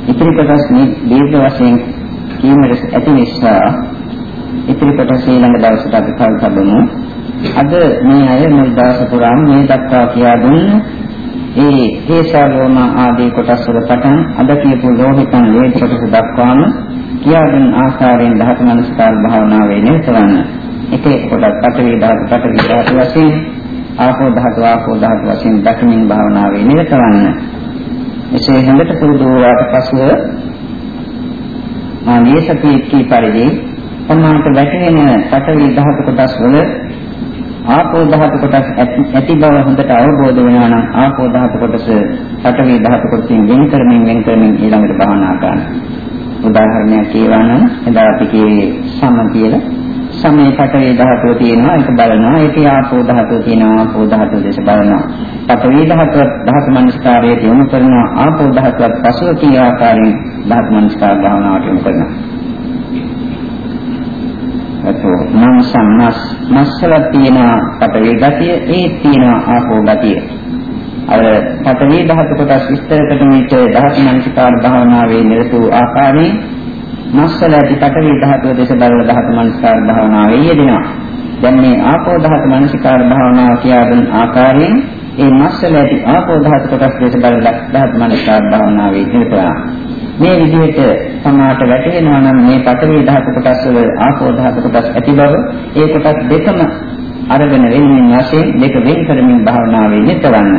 ඉතිරි කොටස් මේ දීර්ඝ වශයෙන් කීමට ඇති නිසා ඉතිරි කොටස් ඊළඟ දවසට අපි කල් තබමු. අද මේ අය මුල් දවස පුරාම මේ දක්වා කියා දුන්න ඒ හේසාරෝම ආදී කොටස් වල පටන් අද කියපු ලෝහිතන් වේද කොටස දක්වාම කියා දුන් ආකාරයෙන් ධාතු මනස්කාර භාවනාවේ නිරත වන්න. එක එක කොටස් පඨවි ධාතු පඨවි ධාතු වශයෙන් ආපෝ ධාතු ආපෝ ධාතු වශයෙන් දක්මින් භාවනාවේ නිරත වන්න. එසේ හොඳට පුරුදු වූාට පසුව මාගේ සතියේ කී පරිදි සම්මානට වැටෙන පඨවි ධාතු කොටස් වල ආපෝ ධාතු කොටස් ඇති බව හොඳට අවබෝධ වෙනවා නම් ආපෝ ධාතු කොටස පඨවි ධාතු කොටසින් වෙන් කරමින් වෙන් කරමින් ඊළඟට භාවනා කරන්න. උදාහරණයක් කියවනම් එදා අපි කියේ සම කියලා සමේ පඨවි ධාතුව තියෙනවා. ඒක බලනවා. ඒකේ ආපෝ ධාතුව තියෙනවා ආපෝ ධාතුව දේශ බලනවා. පඨවි ධාතුව ධාතු මනස්කාරයේ යොමු කරනවා. ආපෝ ධාතුවත් පසුව කී ආකාරයෙන් ධාතු මනස්කාර භාවනාවට යොමු කරනවා. එතකොට මන සම්මස් මස්සල තියෙන පඨවි ගතිය. ඒ තියෙන ආපෝ ගතිය. අර පඨවි ධාතු කොටස් විස්තර කරන විට ධාතු මනස්කාර භාවනාවේ නිරත වූ ආකාරයෙන් මස්සල ඇති පඨවි ධාතුව දේශ බලන ධාතු මනස්කාර භාවනාවේ යෙදෙනවා. දැන් මේ ආපෝ ධාතු මනස්කාර භාවනාව කියා දුන් ආකාරයෙන් ඒ මස්සල ඇති ආපෝ ධාතු කොටස් දේශ බලන ධාතු මනස්කාර භාවනාවේ යෙදෙනවා. මේ විදිහට සමාට වැටෙනවා නම් මේ පඨවි ධාතු කොටස් වල ආපෝ ධාතු කොටස් ඇති බව ඒ කොටස් දෙකම අරගෙන වෙනින් වශයෙන් දෙක වෙන් කරමින් භාවනාවේ යෙදවන්න.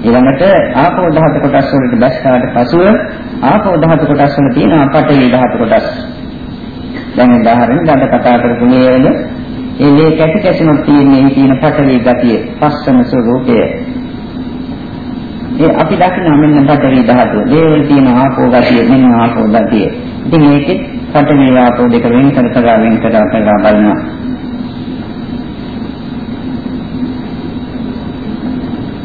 ඊළඟට ආපෝ ධාතු කොටස් වලට බැස්සාට පසුව ආපෝ ධාතු කොටස් වල තියෙන පඨවි ධාතු කොටස්. දැන් උදාහරණ ගන්න කතා කරපු මේවල ඒ මේ කැටි කැසිනොත් තියෙන්නේ තියෙන පඨවි ගතිය, පස්සන ස්වરૂපය. ඒ අපි දකින්න මෙන්න පඨවි ධාතුව. ඒ වල තියෙන ආපෝ ගතිය, මෙන්න ආපෝ ගතිය. ඉතින් මේකේ පඨවි ආපෝ දෙක වෙන් කර කර වෙන් කර කර බලනවා.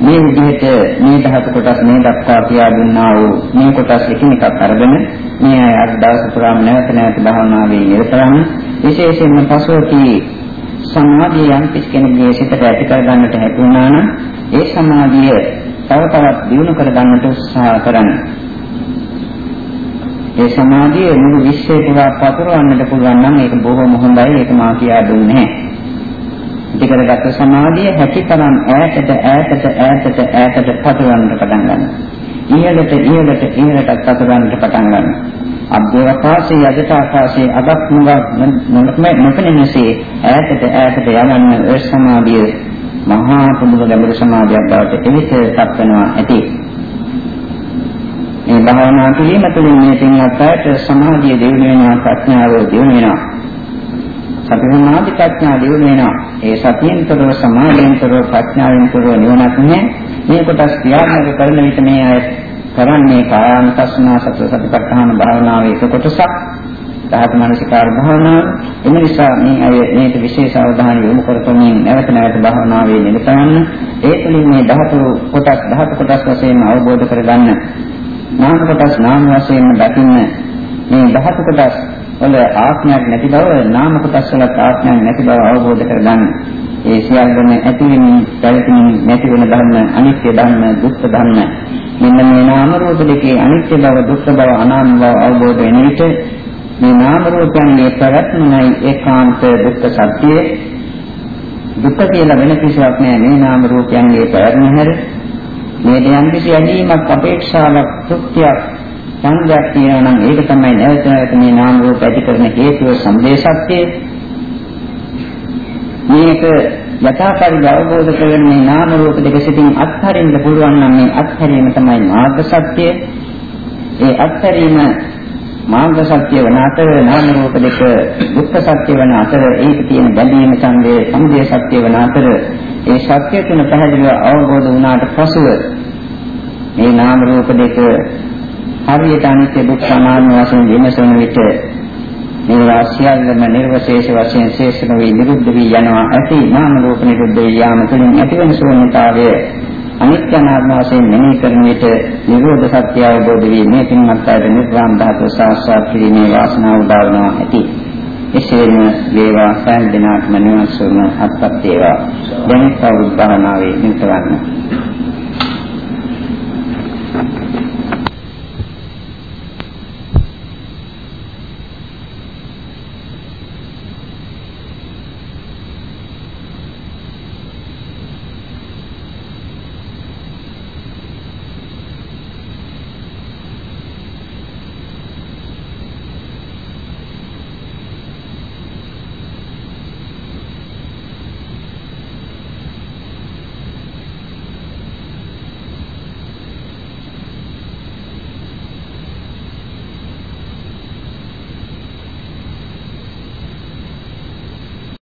මේ විදිහට මේ ධාතු කොටස් මේ දක්වා කියා දුන්නා වූ මේ කොටස් එකිනෙකක් අරගෙන මේ අද දවස් පුරාම නැවත නැවත භාවනාවේ නිරතවම විශේෂයෙන්ම පසුවකී සමාධිය යම් කෙනෙකුගේ සිතට ඇති කර ගන්නට හැකි වුණා නම් ඒ සමාධිය තව තවත් දියුණු කර ගන්නට උත්සාහ කරන්න. ඒ සමාධිය මුළු විශ්වය පුරා පතුරවන්නට පුළුවන් නම් ඒක බොහොම හොඳයි ඒක මා කියා දුන්නේ නැහැ. ඉතිකරගත් සමාධිය හැකිතරම් ඈතට ඈතට ඈතට ඈතට පතුරවන්නට පටන් ගන්නවා. ඉහළට ඉහළට ඉහළට පතුරවන්නට පටන් ගන්නවා. අභ්‍යවකාශයේ යජත ආකාශයේ අගක් මුගක් නොපෙනෙනසේ ඈතට ඈතට යවන්න ඒ සමාධිය මහා පුදුම ගැඹුරු සමාධියක් බවට එවිටපත් වෙනවා ඇති. මේ භාවනා කිරීම තුළින් මේ පින්වත් අයට සමාධිය දියුණු වෙනවා ප්‍රඥාව දියුණු වෙනවා. සති සමාධි ප්‍රඥා දියුණු වෙනවා. ඒ සතියෙන්තරව සමාධියෙන්තරව ප්‍රඥාවෙන්තරව නිවනක් නැහැ. මේ කොටස් ක්‍රියාත්මක කරන විට මේ අය කරන්නේ කායानुපස්සනා සතර සතිපට්ඨාන භාවනාවේ එක කොටසක්. ධාතු මනසිකාර භාවනාව. එම නිසා මේ අය මේක විශේෂ අවධානය යොමු කරගමින් නැවත නැවත භාවනාවේ නිරතවන්න. ඒ තුළින් මේ ධාතු කොටස් ධාතු කොටස් වශයෙන් අවබෝධ කරගන්න. නාම කොටස් නාම වශයෙන් දකින්න. මේ ධාතු කොටස් වල ආත්මයක් නැති බව නාම කොටස් වල ආත්මයක් නැති බව අවබෝධ කරගන්න. ඒ සියල්ලම ඇති වෙමින් පැවතීම නැති වෙන ධර්ම අනිත්‍ය ධර්ම දුක්ඛ ධර්ම. මෙන්න මේ නාම රූප දෙකේ අනිත්‍ය බව දුක්ඛ බව අනාත්ම බව අවබෝධ වෙන විට මේ නාම රූපයන්ගේ ප්‍රවැත්මයි ඒකාන්ත දුක්ඛ සත්‍යය දුක්ඛ කියලා වෙන කිසිවක් නෑ. මේ නාම රූපයන්ගේ ප්‍රවැත්ම හැර. මේට යම් කිසි ඇලීමක් අපේක්ෂාවක් තෘප්තියක් සංගයක් තියෙනවා නම් ඒක තමයි නැවත නැවත මේ නාම රූප ඇති කරන හේතුව සම්දේශත්‍යය මේක යථාපරිදි අවබෝධ කරගෙන මේ නාම රූප දෙක සිටින් අත්හරින්න පුළුවන් නම් මේ අත්හැරීම තමයි මාර්ග සත්‍යය. ඒ අත්හැරීම මාර්ග සත්‍ය වන අතර නාම රූප දෙක දුක්ඛ සත්‍ය වන අතර ඒක තියෙන බැඳීම ඡන්දයේ සමුදය සත්‍ය වන අතර ඒ සත්‍ය තුන පැහැදිලිව අවබෝධ වුණාට පසුව මේ නාම රූප දෙක හරියට අනිත්‍ය දුක්ඛ අනාත්ම වශයෙන් විමසන විට මේවා සියල්ලම නිර්වශේෂ වශයෙන් ශේෂ නොවි නිරුද්ධ වී යනවා. ඇති නාම රූප නිරුද්ධ යාම තුළින් ඇතිවන ශූන්‍යතාවය අනිත්‍ය අනාත්ම වශයෙන් මෙනෙහි කරන විට නිරෝධ සත්‍ය අවබෝධ වී මේ පින්වත් අයට නිර්වාණ ධාතුව සාක්ෂාත් කිරීමේ වාසනාව උදා වෙනවා ඇති. එසේම වේවා සෑම දිනකම නිවන් සුවම අත්පත් වේවා. දැන් කවුරුත් භාවනාවේ නිරත වන්න.